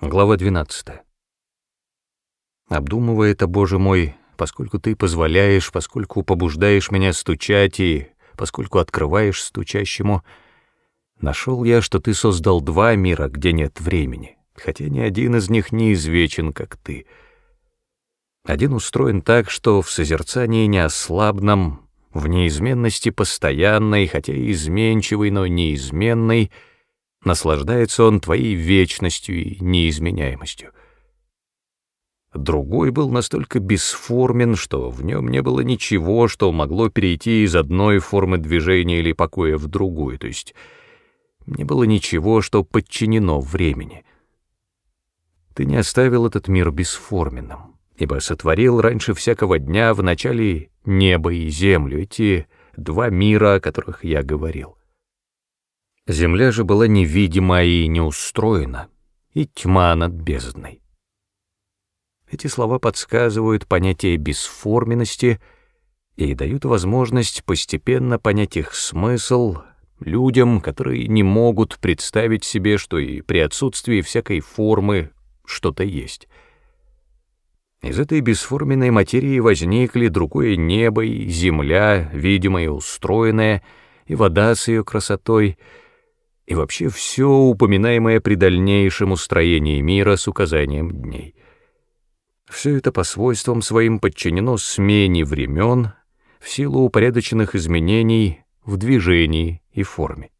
Глава 12. Обдумывая это, Боже мой, поскольку Ты позволяешь, поскольку побуждаешь меня стучать и поскольку открываешь стучащему, нашел я, что Ты создал два мира, где нет времени, хотя ни один из них не извечен, как Ты. Один устроен так, что в созерцании неослабном, в неизменности постоянной, хотя и изменчивой, но неизменной — наслаждается он твоей вечностью и неизменяемостью. Другой был настолько бесформен, что в нем не было ничего, что могло перейти из одной формы движения или покоя в другую, то есть не было ничего, что подчинено времени. Ты не оставил этот мир бесформенным, ибо сотворил раньше всякого дня в начале небо и землю, эти два мира, о которых я говорил. Земля же была невидима и неустроена, и тьма над бездной. Эти слова подсказывают понятие бесформенности и дают возможность постепенно понять их смысл людям, которые не могут представить себе, что и при отсутствии всякой формы что-то есть. Из этой бесформенной материи возникли другое небо и земля, видимое и устроенное, и вода с ее красотой — и вообще все упоминаемое при дальнейшем устроении мира с указанием дней. Все это по свойствам своим подчинено смене времен в силу упорядоченных изменений в движении и форме.